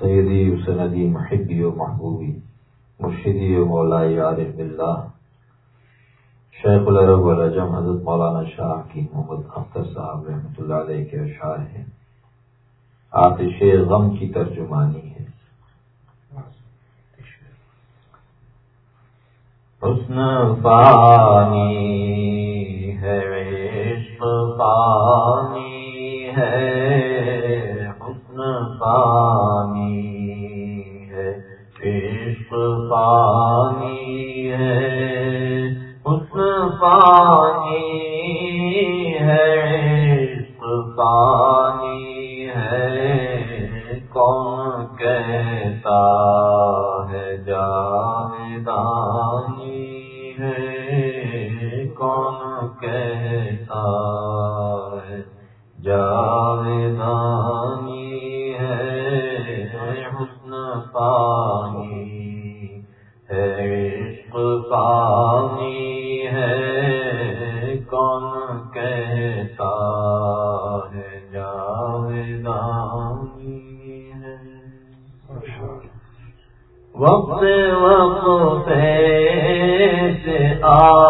سیدی سندی محبی و محبوبی، مرشدی و مولائی عارف اللہ شیخ العرب الرجم حضرت مولانا شاہ کی محمد اختر صاحب رحمۃ اللہ علیہ کے اشعار ہیں۔ آتش غم کی ترجمانی ہے حسن پانی ہے، عشق پانی ہے، حسن پانی پانی ہے حسن پانی ہے عشق پانی ہے، کون کہتا ہے جاندانی ہے، کون کہتا ہے جاندانی آ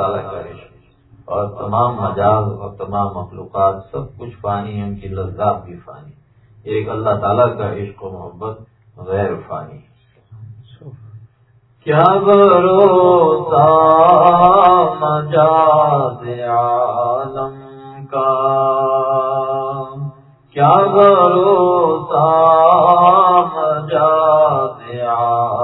اللہ تعالیٰ کا اور تمام مجاز اور تمام مخلوقات سب کچھ فانی ان کی لذات بھی فانی۔ ایک اللہ تعالیٰ کا عشق و محبت غیر فانی۔ کیا بھروسہ مجاز عالم کا؟ کیا بھروسہ مجاز عالم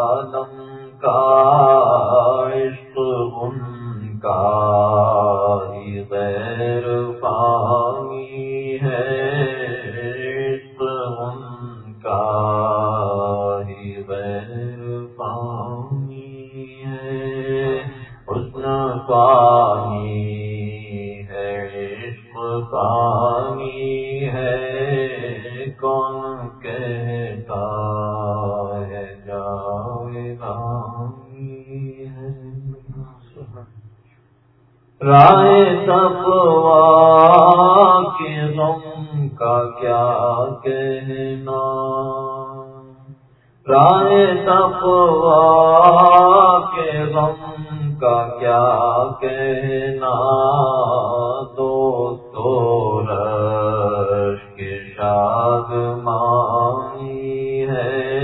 ہے۔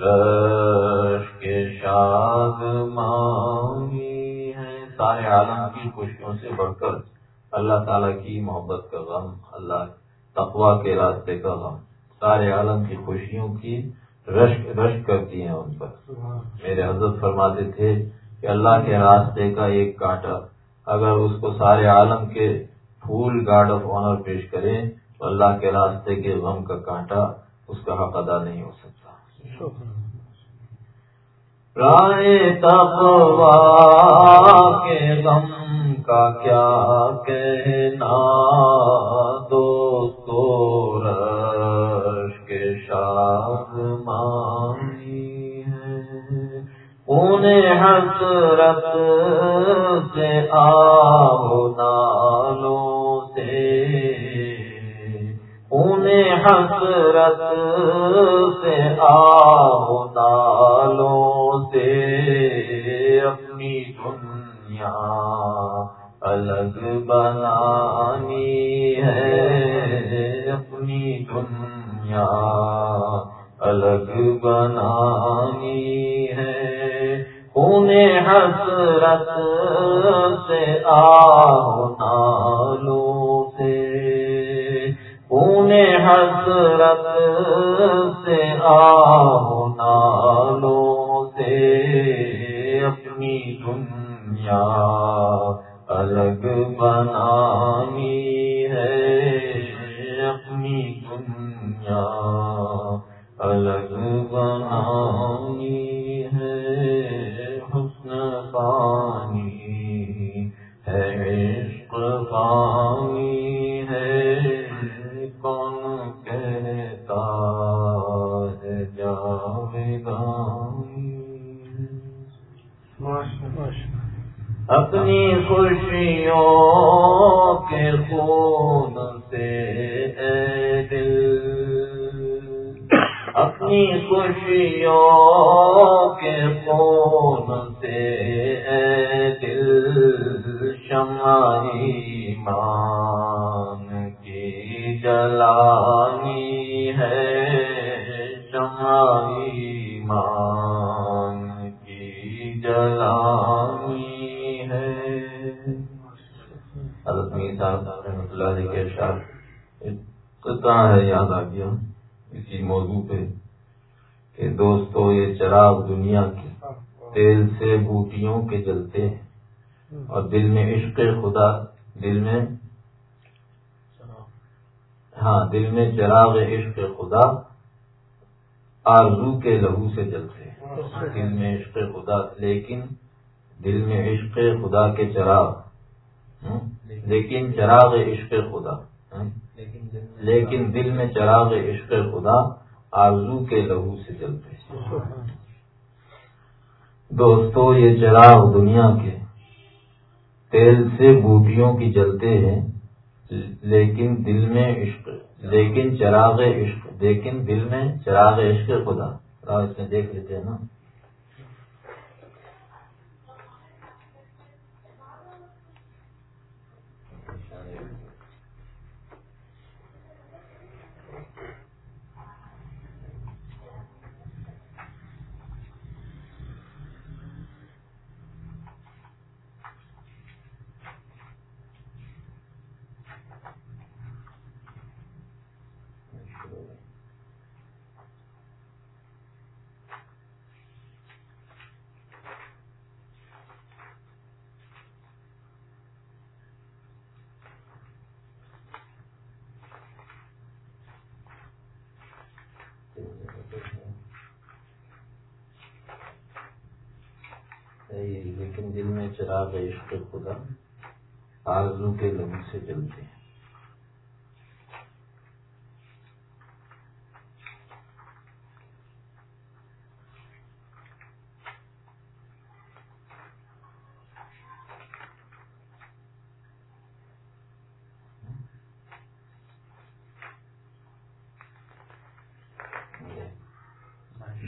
رش کے شاد ہے۔ سارے عالم کی خوشیوں سے بڑھ کر اللہ تعالیٰ کی محبت کا غم، اللہ تقوا کے راستے کا غم۔ سارے عالم کی خوشیوں کی رشک رشک کرتی ہیں ان پر۔ میرے حضرت فرماتے تھے کہ اللہ کے راستے کا ایک کانٹا، اگر اس کو سارے عالم کے پھول گارڈ آف آنر پیش کرے تو اللہ کے راستے کے غم کا کانٹا اس کا حق ادا نہیں ہو سکتا۔ رائے تقوا کے غم کا کیا کہنا؟ دوستو رش کے مانی ہے انہیں حسرت سے آو نالوں سے۔ انہیں حسرت سے آو تالوں سے۔ اپنی دنیا الگ بنانی خوشیوں کے خون سے اے دل اپنی خوشیوں اور دل میں عشق خدا، دل میں ہاں دل میں چراغ عشق خدا آرزو کے لہو سے جلتے ہیں۔ دل میں عشق خدا، لیکن دل میں عشق خدا کے چراغ لیکن چراغ عشق خدا لیکن دل میں چراغ عشق خدا آرزو کے لہو سے جلتے دوستو، یہ چراغ دنیا کے تیل سے بوٹیوں کی جلتے ہیں، لیکن دل میں عشق، لیکن چراغ عشق، لیکن دل میں چراغ عشق خدا۔ اس میں دیکھ لیتے ہیں نا لیکن دل میں چراغ عشق خدا آرزو کے لمحے سے جلتے ہیں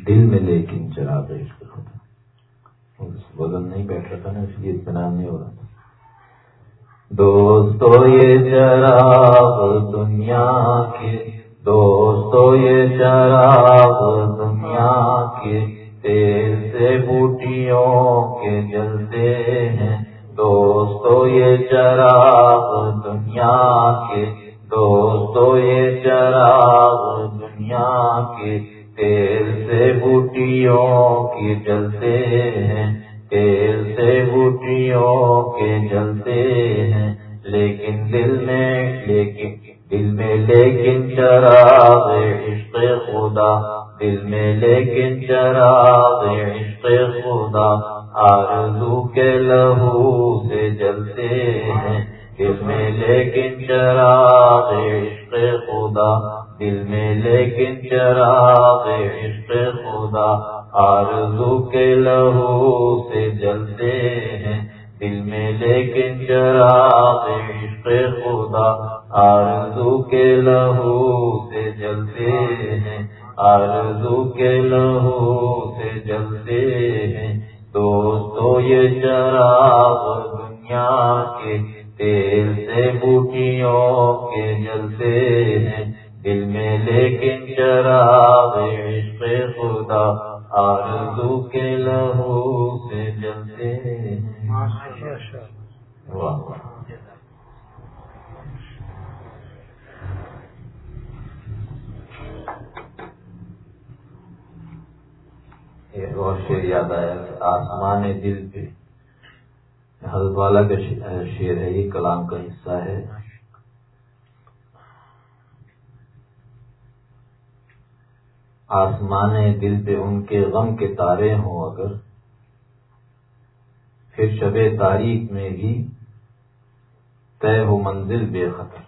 دل میں لیکن چراغ عشق خدا وزن نہیں بیٹھ رہا تھا نا اس لیے اطمینان نہیں ہو رہا تھا دوستو یہ چراغ دنیا کے، دوستو یہ چراغ دنیا کے۔ تیل سے بوٹیوں کے جلتے ہیں۔ دوستو یہ چراغ دنیا کے۔ دوستو یہ چراغ دنیا کے۔ تیل سے بوٹیوں کے جلتے ہیں۔ تیل سے بوٹیوں کے جلتے ہیں۔ لیکن دل میں، لیکن دل میں، لیکن چراغ عشق خدا۔ دل میں، لیکن چراغ عشق خدا۔ آرزو کے لہو سے جلتے ہیں۔ دل میں، لیکن چراغ عشق خدا۔ دل میں، لیکن چراغ عشق خدا۔ آرزو کے لہو سے جلتے ہیں۔ دل میں لیکن چراغ عشق خدا، آرزو کے لہو سے جلتے ہیں۔ آرزو کے لہو سے جلتے ہیں۔ دوستو، یہ چراغ شعر یاد آیا کہ آسمان دل پہ حضرت والا کا شعر ہے، یہ کلام کا حصہ ہے۔ آسمان دل پہ ان کے غم کے تارے ہوں اگر، پھر شب تاریخ میں بھی طے ہو منزل بے خطر۔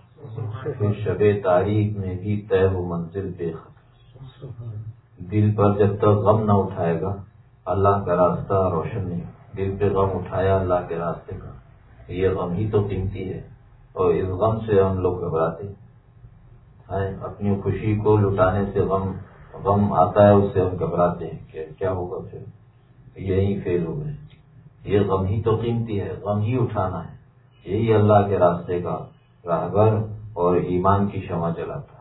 پھر شب تاریخ میں بھی طے ہو منزل بے خطر۔ دل پر جب تک غم نہ اٹھائے گا اللہ کا راستہ روشن نہیں۔ دل پہ غم اٹھایا اللہ کے راستے کا۔ یہ غم ہی تو قیمتی ہے۔ اور اس غم سے ہم لوگ گھبراتے ہیں۔ اپنی خوشی کو لٹانے سے غم غم آتا ہے اس سے ہم گھبراتے ہیں۔ کہ کیا ہوگا پھر؟ یہی فیل ہو گئے۔ یہ غم ہی تو قیمتی ہے۔ غم ہی اٹھانا ہے۔ یہی اللہ کے راستے کا راہبر اور ایمان کی شمع جلاتا ہے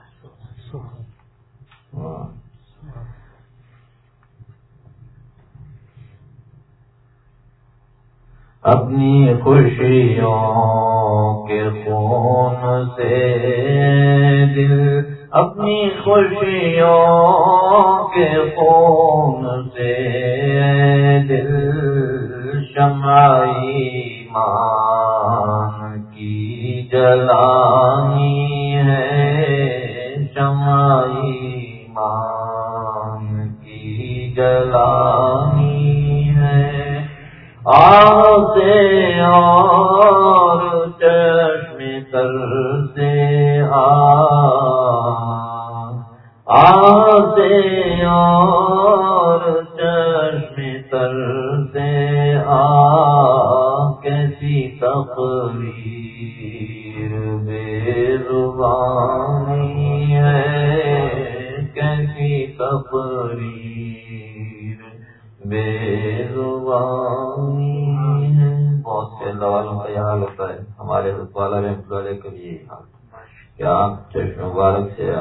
ہاں۔ اپنی خوشیوں کے خون سے دل، اپنی خوشیوں کے خون سے دل شمائی مان کی جلانی ہے شمائی مان کی جلانی آتے اور چشم تر سے آتے اور چشم کیا چشم مبارک سے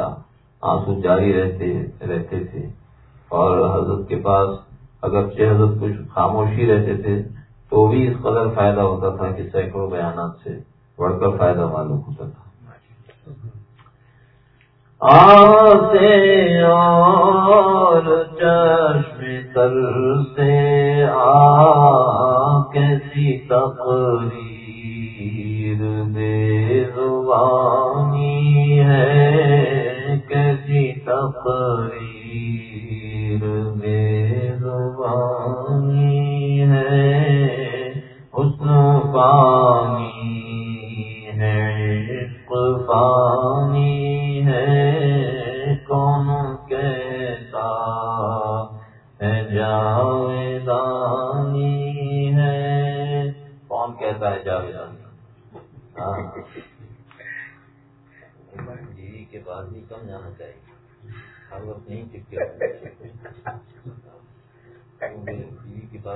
آنسو جاری رہتے رہتے تھے۔ اور حضرت کے پاس اگر حضرت کچھ خاموشی رہتے تھے، تو بھی اس قدر فائدہ ہوتا تھا کہ سینکڑوں بیانات سے بڑھ کر فائدہ معلوم ہوتا تھا۔ آتے اور چشم تر سے آ کیسی تقریر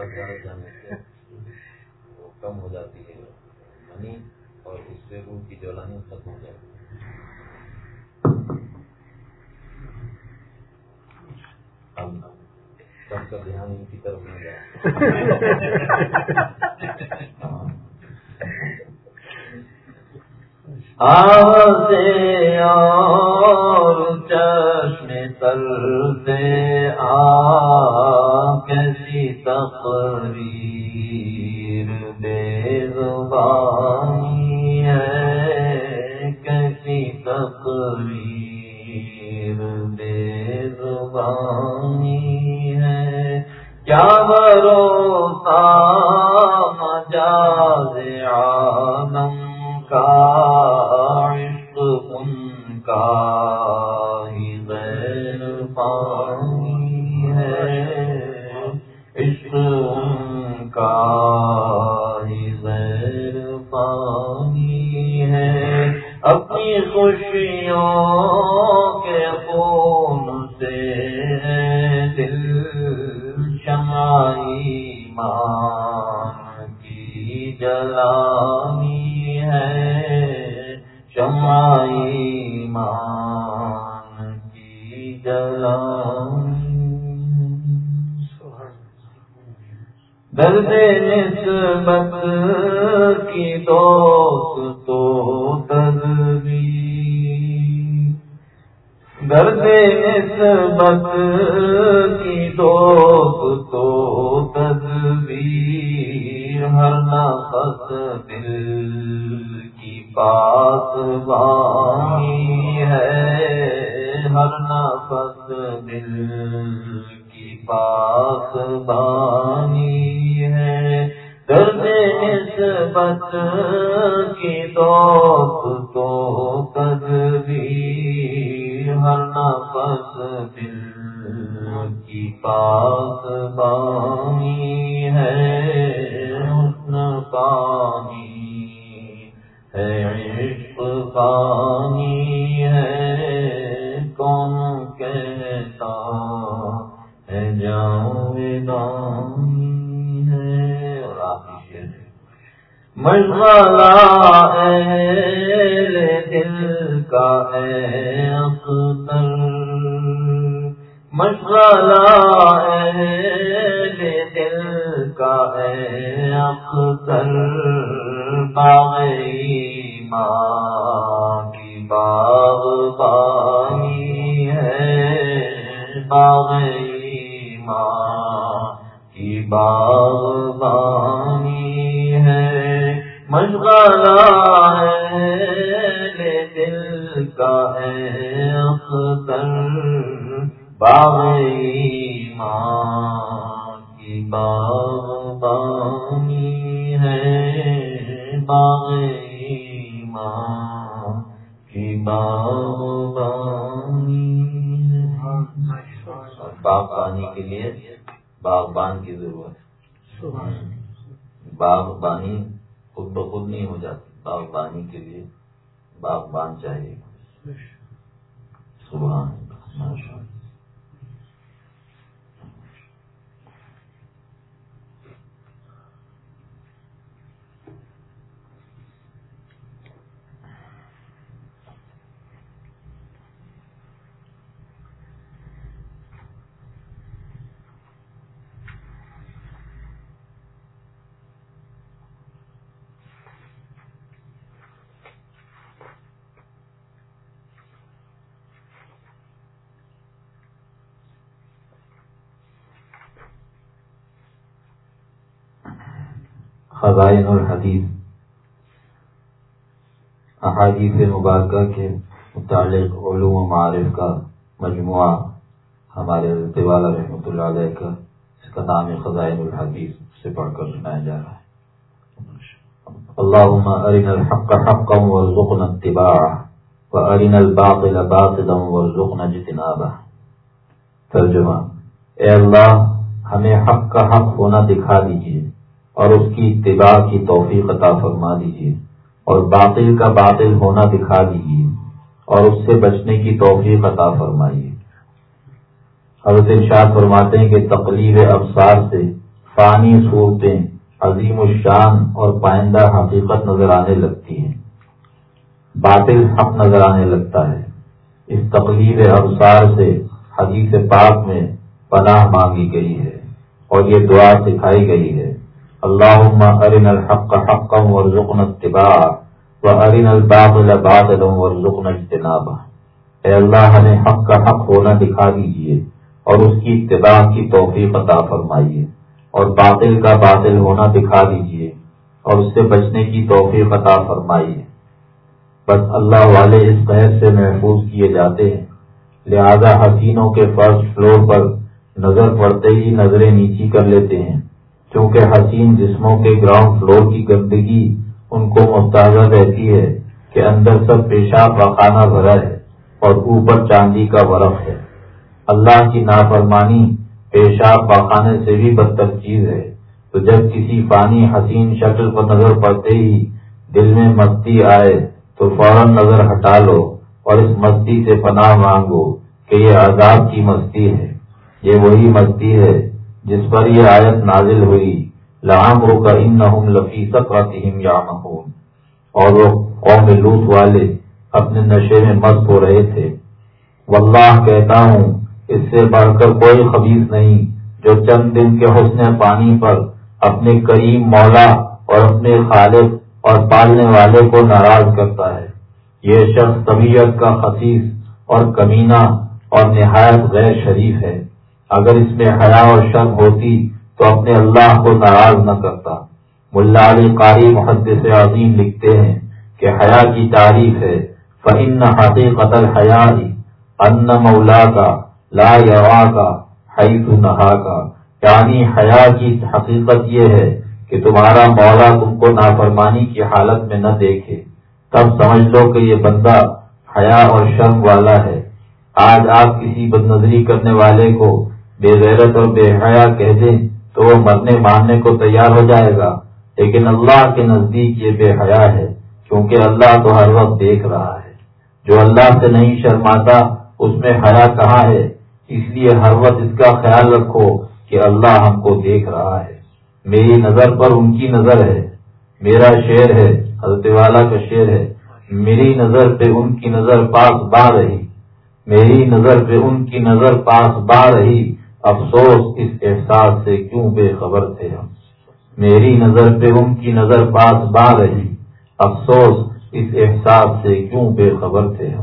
بیوی کے پاس زیادہ جانے سے وہ کم ہو جاتی ہے منی اور اس سے روح کی جولانی ختم ہو جاتی ہے۔ سب کا دھیان ان کی طرف نہ جائے آتے اور چشم تل سے آ کیسی تقریر درد نسبت کی دوست تو تدبی درد نسبت کی دوست تو تدبی ہر نفس دل بات بانی ہے، ہر نفس دل کی پاس بانی ہے۔ درد نسبت کی دوست تو تدبیر ہر نفس دل کی پاس بانی ہے۔ حسن پانی عشق پانی ہے، کون کہتا مشغلہ دل کا ہے اختر۔ مشغلہ دل کا ہے اختر۔ باغی ماں کی باغ پانی ہے۔ باغ ماں کی باغ باغبانی ہے۔ مشغلہ باغبانی کے لیے باغبان کی ضرورت ہے۔ باغبانی خود بخود نہیں ہو جاتی۔ باغبانی کے لیے باغبان چاہیے۔ صبح خزائن الحدیث احادیث مبارکہ کے متعلق علوم و معارف کا مجموعہ ہمارے والا رحمۃ اللہ علیہ کا، اس کا نام خزائن الحدیث سے پڑھ کر سنایا جا رہا ہے۔ اللہ ارین الحق حقا وارزقنا اتباعه وارین الباطل باطلا وارزقنا اجتنابه ترجمہ، اے اللہ، ہمیں حق کا حق ہونا دکھا دیجیے اور اس کی اتباع کی توفیق عطا فرما دیجیے اور باطل کا باطل ہونا دکھا دیجیے اور اس سے بچنے کی توفیق عطا فرمائیے۔ حضرت ارشاد فرماتے ہیں کہ تقلیب افسار سے فانی صورتیں عظیم الشان اور پائندہ حقیقت نظر آنے لگتی ہیں۔ باطل حق نظر آنے لگتا ہے۔ اس تقلیب افسار سے حدیث پاک میں پناہ مانگی گئی ہے اور یہ دعا سکھائی گئی ہے۔ اللهم أرنا الحق حقا وارزقنا اتباعه، وأرنا الباطل باطلا وارزقنا اجتنابه. اے اللہ، ہمیں حق کا حق ہونا دکھا دیجیے، اور اس کی اتباع کی توفیق عطا فرمائیے، اور باطل کا باطل ہونا دکھا دیجیے، اور اس سے بچنے کی توفیق عطا فرمائیے۔ بس اللہ والے اس قید سے محفوظ کیے جاتے ہیں۔ لہذا حسینوں کے فرسٹ فلور پر نظر پڑتے ہی نظریں نیچی کر لیتے ہیں۔ چونکہ حسین جسموں کے گراؤنڈ فلور کی گندگی ان کو مستحض رہتی ہے کہ اندر سب پیشاب پخانہ بھرا ہے اور اوپر چاندی کا برف ہے۔ اللہ کی نافرمانی پیشاب پخانے سے بھی بدتر چیز ہے۔ تو جب کسی پانی حسین شکل پر نظر پڑتے ہی دل میں مستی آئے، تو فوراً نظر ہٹا لو اور اس مستی سے پناہ مانگو کہ یہ عذاب کی مستی ہے۔ یہ وہی مستی ہے جس پر یہ آیت نازل ہوئی لام ہو کا ان لفی سکراتہم یا اور وہ قوم لوت والے اپنے نشے میں مست ہو رہے تھے۔ واللہ کہتا ہوں، اس سے بڑھ کر کوئی خبیص نہیں جو چند دن کے حسن پانی پر اپنے کریم مولا اور اپنے خالق اور پالنے والے کو ناراض کرتا ہے۔ یہ شخص طبیعت کا خصیص اور کمینہ اور نہایت غیر شریف ہے۔ اگر اس میں حیا اور شرم ہوتی تو اپنے اللہ کو ناراض نہ کرتا۔ ملا علی قاری محدث عظیم لکھتے ہیں کہ حیا کی تعریف ہے فن حقیقت قتل ان مولا کا لا یوا کا حیث نہا کا یعنی حیا کی حقیقت یہ ہے کہ تمہارا مولا تم کو نافرمانی کی حالت میں نہ دیکھے۔ تب سمجھ لو کہ یہ بندہ حیا اور شرم والا ہے۔ آج آپ کسی بد نظری کرنے والے کو بے غیرت اور بے حیا کہہ دیں تو وہ مرنے مارنے کو تیار ہو جائے گا۔ لیکن اللہ کے نزدیک یہ بے حیا ہے، کیونکہ اللہ تو ہر وقت دیکھ رہا ہے۔ جو اللہ سے نہیں شرماتا، اس میں حیا کہاں ہے؟ اس لیے ہر وقت اس کا خیال رکھو کہ اللہ ہم کو دیکھ رہا ہے۔ میری نظر پر ان کی نظر ہے۔ میرا شعر ہے، حضرت والا کا شعر ہے۔ میری نظر پہ ان کی نظر پاس با رہی۔ میری نظر پہ ان کی نظر پاس با رہی۔ افسوس اس احساس سے کیوں بے خبر تھے ہم؟ میری نظر پہ ان کی نظر پاس با رہی۔ افسوس اس احساس سے کیوں بے خبر تھے ہم؟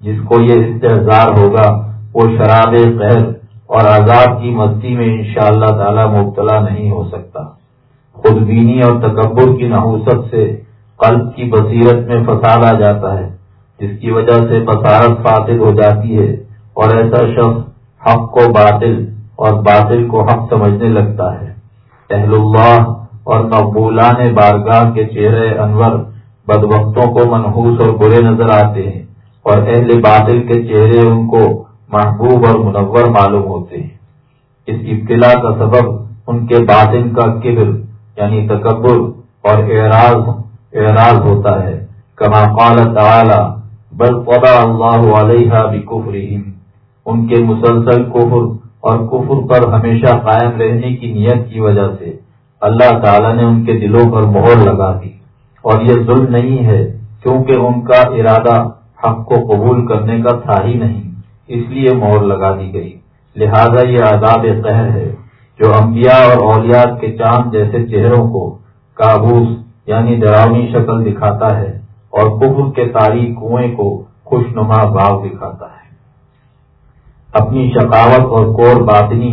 جس کو یہ استحصار ہوگا، وہ شراب قہر اور عذاب کی مستی میں انشاءاللہ اللہ تعالی مبتلا نہیں ہو سکتا۔ خود بینی اور تکبر کی نحوست سے قلب کی بصیرت میں فساد آ جاتا ہے، جس کی وجہ سے بصارت فاصل ہو جاتی ہے اور ایسا شخص حق کو باطل اور باطل کو حق سمجھنے لگتا ہے۔ اہل اللہ اور مقبولان بارگاہ کے چہرے انور بد وقتوں کو منحوس اور برے نظر آتے ہیں اور اہل باطل کے چہرے ان کو محبوب اور منور معلوم ہوتے ہیں۔ اس ابتلا کا سبب ان کے باطن کا قبر یعنی تکبر اور اعراض اعراض ہوتا ہے۔ کما قال تعالی، بل قضا اللہ علیہ بکفرہم۔ ان کے مسلسل کفر اور کفر پر ہمیشہ قائم رہنے کی نیت کی وجہ سے اللہ تعالی نے ان کے دلوں پر مہر لگا دی۔ اور یہ ظلم نہیں ہے کیونکہ ان کا ارادہ حق کو قبول کرنے کا تھا ہی نہیں، اس لیے مہر لگا دی گئی۔ لہذا یہ عذاب قہر ہے جو انبیاء اور اولیات کے چاند جیسے چہروں کو کابوس یعنی ڈراؤنی شکل دکھاتا ہے اور کفر کے تاریخ کنویں کو خوشنما بھاؤ دکھاتا ہے۔ اپنی شکاوت اور کور باطنی،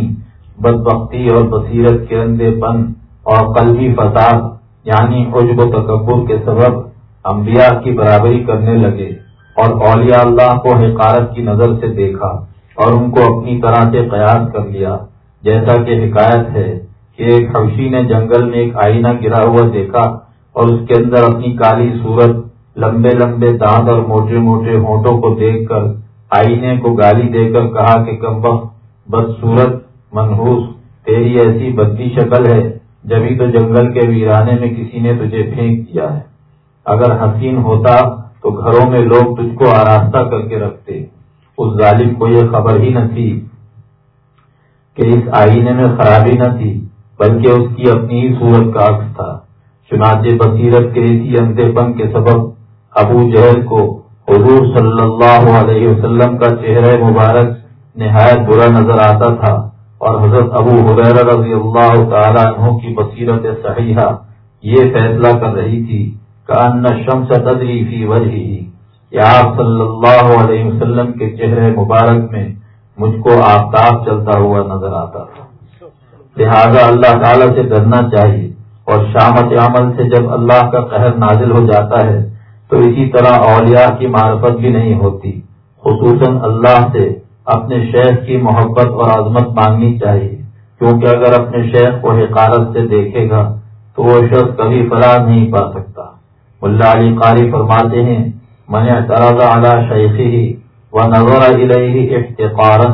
بدبختی اور بصیرت کے اندھے پن اور قلبی فساد یعنی عجب و تکبر کے سبب انبیاء کی برابری کرنے لگے اور اولیاء اللہ کو حکارت کی نظر سے دیکھا اور ان کو اپنی طرح سے قیاس کر لیا، جیسا کہ حکایت ہے کہ ایک حوشی نے جنگل میں ایک آئینہ گرا ہوا دیکھا اور اس کے اندر اپنی کالی صورت لمبے لمبے دانت اور موٹے موٹے ہونٹوں کو دیکھ کر آئینے کو گالی دے کر کہا کہ کم بدصورت منحوس تیری ایسی بدی شکل ہے، جبھی تو جنگل کے ویرانے میں کسی نے تجھے پھینک دیا ہے۔ اگر حسین ہوتا تو گھروں میں لوگ تجھ کو آراستہ کر کے رکھتے۔ اس ظالم کو یہ خبر ہی نہ تھی کہ اس آئینے میں خرابی نہ تھی، بلکہ اس کی اپنی ہی صورت کا عکس تھا۔ چنانچہ بصیرت کے اسی اندھے پن کے سبب ابو جہل کو حضور صلی اللہ علیہ وسلم کا چہرہ مبارک نہایت برا نظر آتا تھا اور حضرت ابو حبیر رضی اللہ تعالیٰ عنہ کی بصیرت صحیحہ یہ فیصلہ کر رہی تھی کہ ان شمس تدری فی وجہ یا آپ صلی اللہ علیہ وسلم کے چہرے مبارک میں مجھ کو آفتاب چلتا ہوا نظر آتا تھا۔ لہذا اللہ تعالیٰ سے ڈرنا چاہیے اور شامت عمل سے جب اللہ کا قہر نازل ہو جاتا ہے تو اسی طرح اولیاء کی معرفت بھی نہیں ہوتی۔ خصوصاً اللہ سے اپنے شیخ کی محبت اور عظمت مانگنی چاہیے۔ کیونکہ اگر اپنے شیخ کو حقارت سے دیکھے گا، تو وہ شخص کبھی فراغ نہیں پا سکتا۔ ملا علی قاری فرماتے ہیں، من اعتراض اعلیٰ شیخی ہی و نظر افتقارن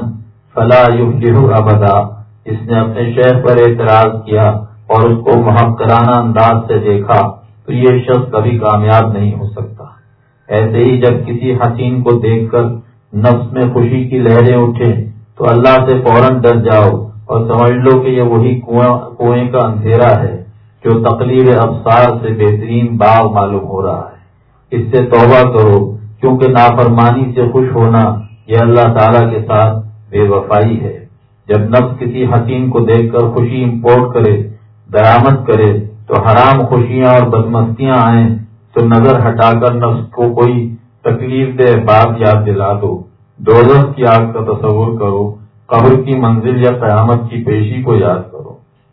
فلا یفلح ابدا اس نے اپنے شیخ پر اعتراض کیا اور اس کو محب انداز سے دیکھا۔ تو یہ شخص کبھی کامیاب نہیں ہو سکتا۔ ایسے ہی جب کسی حسین کو دیکھ کر نفس میں خوشی کی لہریں اٹھے تو اللہ سے فوراً ڈر جاؤ اور سمجھ لو کہ یہ وہی کنویں کا اندھیرا ہے جو تقلیب افسار سے بہترین باغ معلوم ہو رہا ہے۔ اس سے توبہ کرو، کیونکہ نافرمانی سے خوش ہونا یہ اللہ تعالیٰ کے ساتھ بے وفائی ہے۔ جب نفس کسی حسین کو دیکھ کر خوشی امپورٹ کرے درامد کرے تو حرام خوشیاں اور بدمستیاں آئیں تو نظر ہٹا کر نفس کو کوئی تکلیف دہ بات یاد دلا دو۔ دولت کی آگ کا تصور کرو، قبر کی منزل یا قیامت کی پیشی کو یاد کرو۔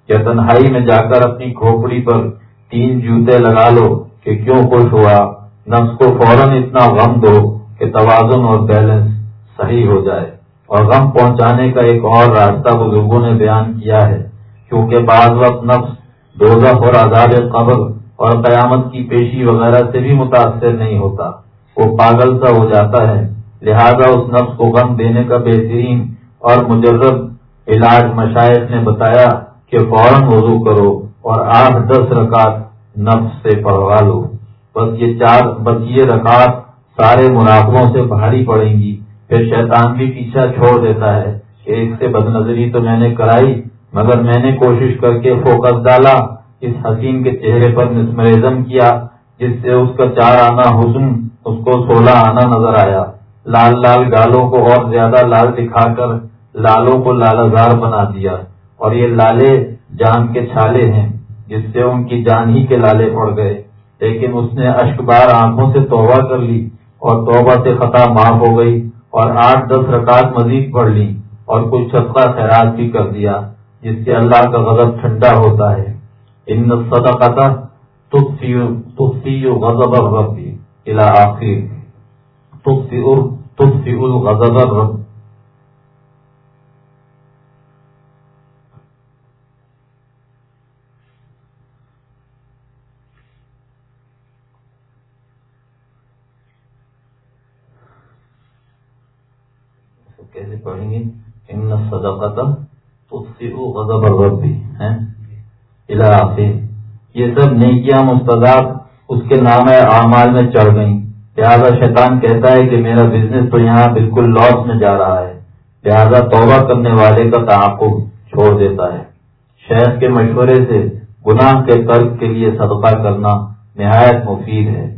یا تنہائی میں جا کر اپنی کھوپڑی پر تین جوتے لگا لو کہ کیوں خوش ہوا۔ نفس کو فوراً اتنا غم دو کہ توازن اور بیلنس صحیح ہو جائے۔ اور غم پہنچانے کا ایک اور راستہ بزرگوں نے بیان کیا ہے، کیونکہ بعض وقت نفس دوزخ اور آزاد قبر اور قیامت کی پیشی وغیرہ سے بھی متاثر نہیں ہوتا۔ وہ پاگل سا ہو جاتا ہے۔ لہذا اس نفس کو غم دینے کا بہترین اور مجرب علاج مشاعر نے بتایا کہ فوراً وضو کرو اور آٹھ دس رکعت نفس سے پڑھوا لو۔ بس یہ چار، بس یہ رکعت سارے مراقبوں سے بھاری پڑیں گی۔ پھر شیطان بھی پیچھا چھوڑ دیتا ہے کہ ایک سے بد نظری تو میں نے کرائی مگر میں نے کوشش کر کے فوکس ڈالا، اس حسین کے چہرے پر مسمرزم کیا، جس سے اس کا چار آنا حسن، اس کو سولہ آنا نظر آیا۔ لال لال گالوں کو اور زیادہ لال دکھا کر لالوں کو لالزار بنا دیا۔ اور یہ لالے جان کے چھالے ہیں، جس سے ان کی جان ہی کے لالے پڑ گئے۔ لیکن اس نے اشک بار آنکھوں سے توبہ کر لی اور توبہ سے خطا معاف ہو گئی اور آٹھ دس رکعت مزید پڑھ لی اور کچھ صدقہ خیرات بھی کر دیا۔ جس سے اللہ کا غضب ٹھنڈا ہوتا ہے۔ ان صدقہ تفسی غضب ربی الى آخر تفسی تفسی الغضب رب کیسے پڑھیں گے ان صدقہ صدقت غضب الرب بھی ہیں؟ الى یہ سب نیکیاں مستضاب اس کے نام اعمال میں چڑھ گئیں۔ لہٰذا شیطان کہتا ہے کہ میرا بزنس تو یہاں بالکل لاس میں جا رہا ہے۔ لہذا توبہ کرنے والے کا تعاقب چھوڑ دیتا ہے۔ شہر کے مشورے سے گناہ کے ترک کے لیے صدقہ کرنا نہایت مفید ہے۔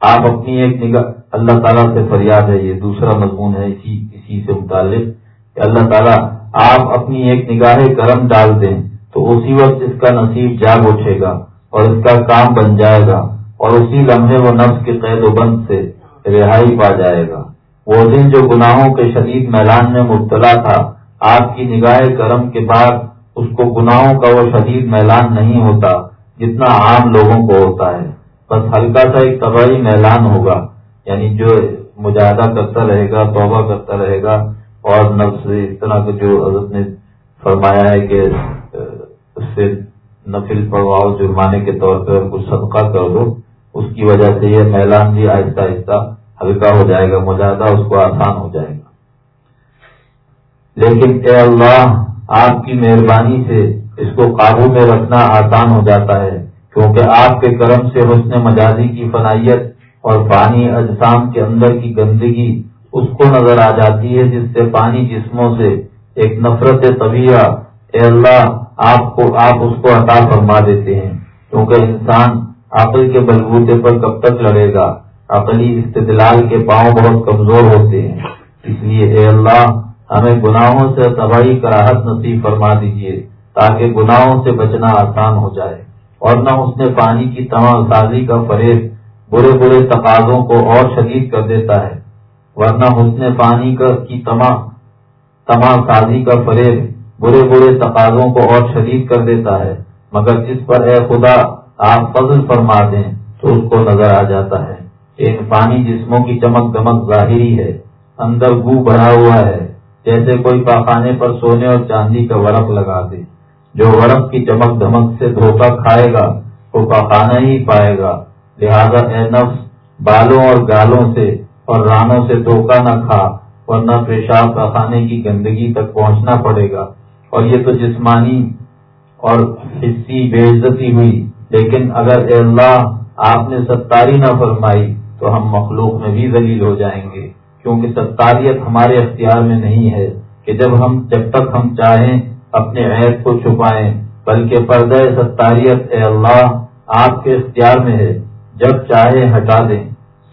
آپ اپنی ایک نگاہ اللہ تعالیٰ سے فریاد ہے، یہ دوسرا مضمون ہے، اسی اسی سے متعلق۔ کہ اللہ تعالیٰ آپ اپنی ایک نگاہ کرم ڈال دیں تو اسی وقت اس کا نصیب جاگ اٹھے گا اور اس کا کام بن جائے گا اور اسی لمحے وہ نفس کے قید و بند سے رہائی پا جائے گا۔ وہ دن جو گناہوں کے شدید میلان میں مبتلا تھا، آپ کی نگاہ کرم کے بعد اس کو گناہوں کا وہ شدید میلان نہیں ہوتا جتنا عام لوگوں کو ہوتا ہے۔ بس ہلکا سا ایک طبعی میلان ہوگا یعنی جو مجاہدہ کرتا رہے گا، توبہ کرتا رہے گا اور نفس اس طرح کا جو حضرت نے فرمایا ہے کہ اس سے نفل پڑواؤ جرمانے کے طور پر کچھ صدقہ کر دو، اس کی وجہ سے یہ میلان بھی آہستہ آہستہ ہلکا ہو جائے گا مجاہدہ اس کو آسان ہو جائے گا۔ لیکن اے اللہ، آپ کی مہربانی سے اس کو قابو میں رکھنا آسان ہو جاتا ہے، کیونکہ آپ کے کرم سے حسن مجازی کی فنائیت اور پانی اجسام کے اندر کی گندگی اس کو نظر آ جاتی ہے جس سے پانی جسموں سے ایک نفرت طبیعہ، اے اللہ، آپ کو، آپ اس کو عطا فرما دیتے ہیں۔ کیونکہ انسان عقل کے بلبوتے پر کب تک لڑے گا؟ عقلی استدلال کے پاؤں بہت کمزور ہوتے ہیں۔ اس لیے اے اللہ، ہمیں گناہوں سے تباہی، کراہت نصیب فرما دیجیے تاکہ گناہوں سے بچنا آسان ہو جائے۔ اور نہ اس نے پانی کی تمام سازی کا فریب برے برے تقاضوں کو اور شدید کر دیتا ہے۔ ورنہ اس نے پانی کا کی تمام تمام سازی کا فریب برے برے تقاضوں کو اور شدید کر دیتا ہے۔ مگر جس پر اے خدا آپ فضل فرما دیں تو اس کو نظر آ جاتا ہے۔ ایک پانی جسموں کی چمک دمک ظاہری ہے، اندر گو بڑھا ہوا ہے، جیسے کوئی پاخانے پر سونے اور چاندی کا ورق لگا دے۔ جو ورق کی چمک دمک سے دھوکہ کھائے گا، وہ پاخانہ ہی پائے گا۔ لہذا اے نفس، بالوں اور گالوں سے اور رانوں سے دھوکہ نہ کھا ورنہ پیشاب پاخانے کی گندگی تک پہنچنا پڑے گا۔ اور یہ تو جسمانی اور حصی بے عزتی ہوئی، لیکن اگر اے اللہ آپ نے ستاری نہ فرمائی تو ہم مخلوق میں بھی ذلیل ہو جائیں گے، کیونکہ ستاریت ہمارے اختیار میں نہیں ہے کہ جب ہم، جب تک ہم چاہیں اپنے عیب کو چھپائیں، بلکہ پردہ ستاریت اے اللہ آپ کے اختیار میں ہے، جب چاہے ہٹا دیں۔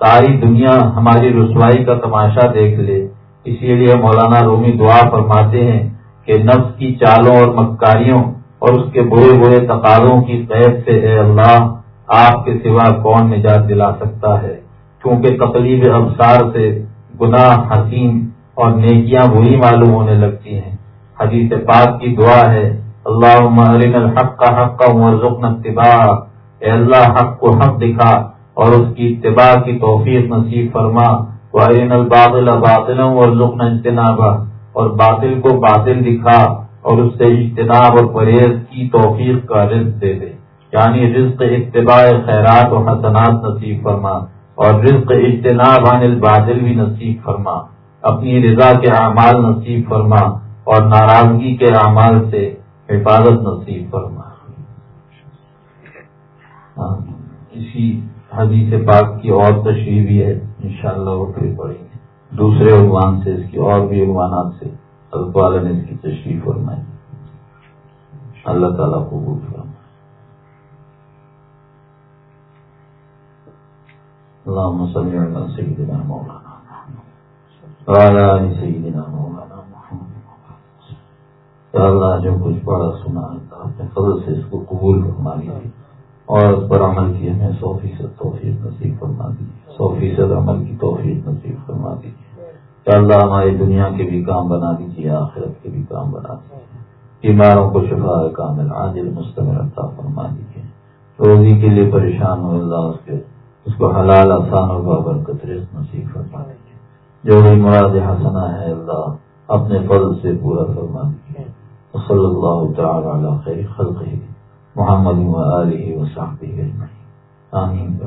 ساری دنیا ہماری رسوائی کا تماشا دیکھ لے۔ اسی لیے مولانا رومی دعا فرماتے ہیں کہ نفس کی چالوں اور مکاریوں اور اس کے برے برے تقاضوں کی قید سے اے اللہ، آپ کے سوا کون نجات دلا سکتا ہے؟ کیونکہ تقلیب ابسار سے گناہ، حسین اور نیکیاں بری معلوم ہونے لگتی ہیں۔ حدیث پاک کی دعا ہے اللہ الحق کا حق کا اتباع اے اللہ، حق کو حق دکھا۔ اور اس کی اتباع کی توفیق نصیب فرما وارین الباطل باطل اور اجتنابا، اور باطل کو باطل دکھا اور اس سے اجتناب اور پرہیز کی توفیق کا رزق دے دے۔ یعنی رزق اتباع خیرات و حسنات نصیب فرما، اور رزق اجتناب عن الباطل بھی نصیب فرما۔ اپنی رضا کے اعمال نصیب فرما اور ناراضگی کے اعمال سے حفاظت نصیب فرما۔ ہاں، اسی حدیث پاک کی اور تشریح بھی ہے، انشاءاللہ وہ پھر پڑیں گے۔ دوسرے عنوان سے، اس کی اور بھی عنوانات سے حضرت والا نے اس کی تشریح فرمائی۔ اللہ تعالیٰ قبول فرمائے۔ اللهم صل على سيدنا مولانا وعلى ال سيدنا مولانا محمد۔ اللہ جو کچھ پڑھا، سنا اپنے فضل سے اس کو قبول فرما لیجیے اور اس پر عمل کی ہمیں سو فیصد توفیق نصیب فرما دیجیے سو فیصد عمل کی توفیق نصیب فرما دیجیے یا اللہ ہماری دنیا کے بھی کام بنا دیجیے، آخرت کے بھی کام بنا دیجیے۔ بیماروں کو شفا کامل، عاجل، مستمر عطا فرما دیجیے۔ روزی کے لیے پریشان ہو اللہ، اس کے، اس کو حلال، آسان اور بابرکت رزق نصیب فرما دیجیے۔ جو بھی مراد حسنا ہے اللہ، اپنے فضل سے پورا فرما دیجیے۔ صلی اللہ تعالی علی خیر خلقہ۔ محمد و علیہ وصحبہ اجمعین. آمین.